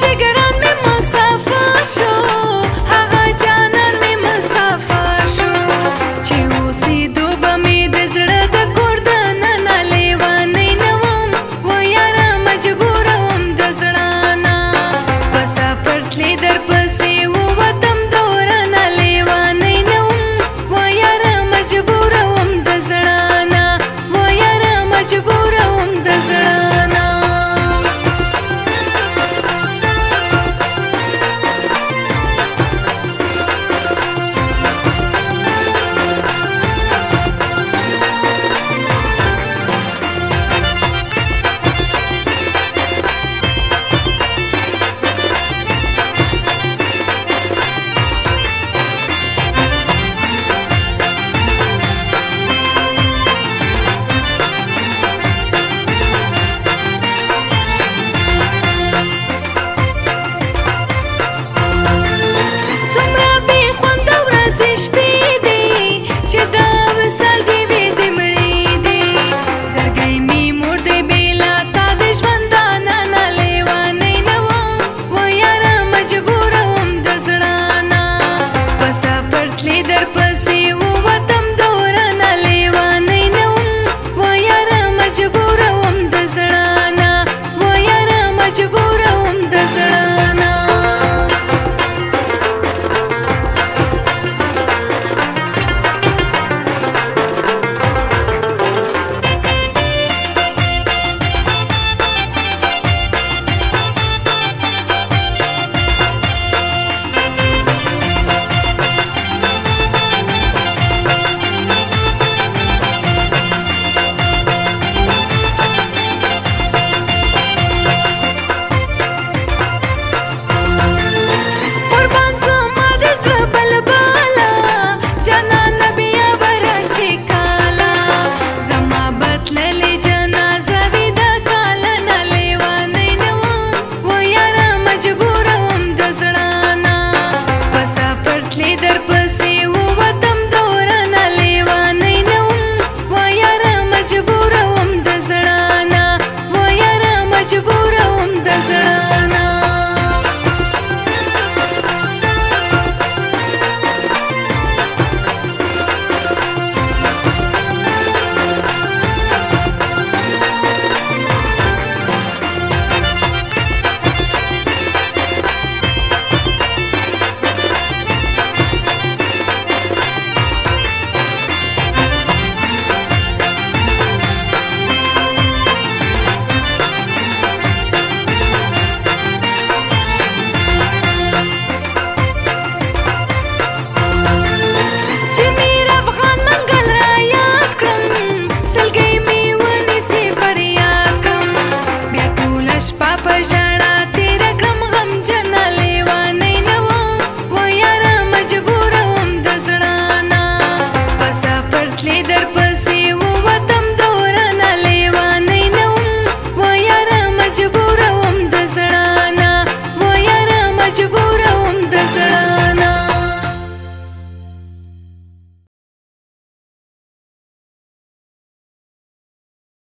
ما ویل چې ګر